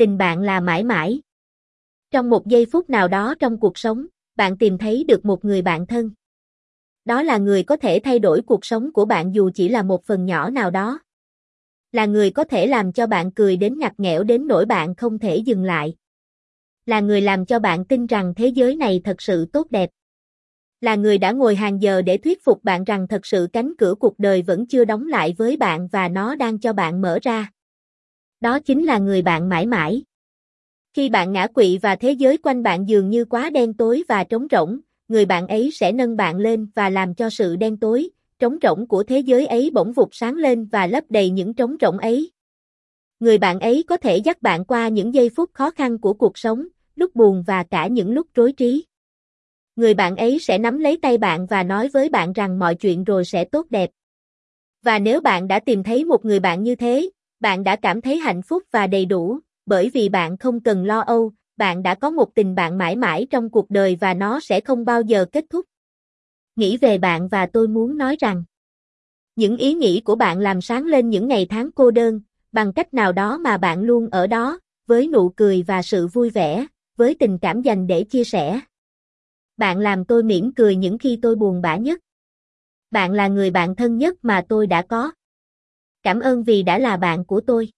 tình bạn là mãi mãi. Trong một giây phút nào đó trong cuộc sống, bạn tìm thấy được một người bạn thân. Đó là người có thể thay đổi cuộc sống của bạn dù chỉ là một phần nhỏ nào đó. Là người có thể làm cho bạn cười đến ngặt nghẽo đến nỗi bạn không thể dừng lại. Là người làm cho bạn tin rằng thế giới này thật sự tốt đẹp. Là người đã ngồi hàng giờ để thuyết phục bạn rằng thật sự cánh cửa cuộc đời vẫn chưa đóng lại với bạn và nó đang cho bạn mở ra. Đó chính là người bạn mãi mãi. Khi bạn ngã quỵ và thế giới quanh bạn dường như quá đen tối và trống rỗng, người bạn ấy sẽ nâng bạn lên và làm cho sự đen tối, trống rỗng của thế giới ấy bỗng vụt sáng lên và lấp đầy những trống rỗng ấy. Người bạn ấy có thể dắt bạn qua những giây phút khó khăn của cuộc sống, lúc buồn và cả những lúc rối trí. Người bạn ấy sẽ nắm lấy tay bạn và nói với bạn rằng mọi chuyện rồi sẽ tốt đẹp. Và nếu bạn đã tìm thấy một người bạn như thế, bạn đã cảm thấy hạnh phúc và đầy đủ, bởi vì bạn không cần lo âu, bạn đã có một tình bạn mãi mãi trong cuộc đời và nó sẽ không bao giờ kết thúc. Nghĩ về bạn và tôi muốn nói rằng, những ý nghĩ của bạn làm sáng lên những ngày tháng cô đơn, bằng cách nào đó mà bạn luôn ở đó, với nụ cười và sự vui vẻ, với tình cảm dành để chia sẻ. Bạn làm tôi mỉm cười những khi tôi buồn bã nhất. Bạn là người bạn thân nhất mà tôi đã có. Cảm ơn vì đã là bạn của tôi.